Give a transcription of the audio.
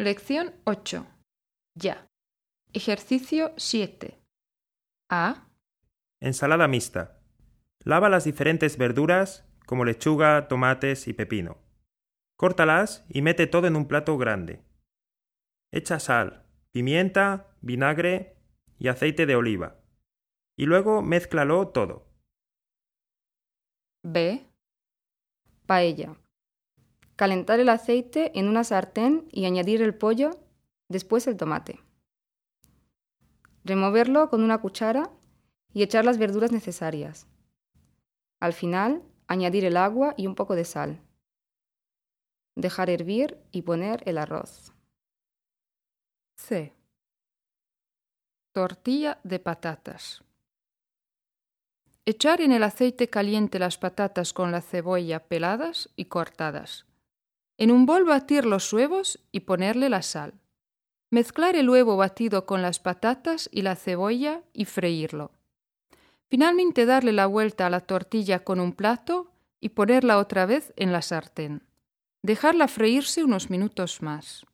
Lección 8. Ya. Ejercicio 7. A. Ensalada mixta. Lava las diferentes verduras como lechuga, tomates y pepino. Córtalas y mete todo en un plato grande. Echa sal, pimienta, vinagre y aceite de oliva. Y luego mézclalo todo. B. Paella. Calentar el aceite en una sartén y añadir el pollo, después el tomate. Removerlo con una cuchara y echar las verduras necesarias. Al final, añadir el agua y un poco de sal. Dejar hervir y poner el arroz. C. Tortilla de patatas. Echar en el aceite caliente las patatas con la cebolla peladas y cortadas. En un bol batir los huevos y ponerle la sal. Mezclar el huevo batido con las patatas y la cebolla y freírlo. Finalmente darle la vuelta a la tortilla con un plato y ponerla otra vez en la sartén. Dejarla freírse unos minutos más.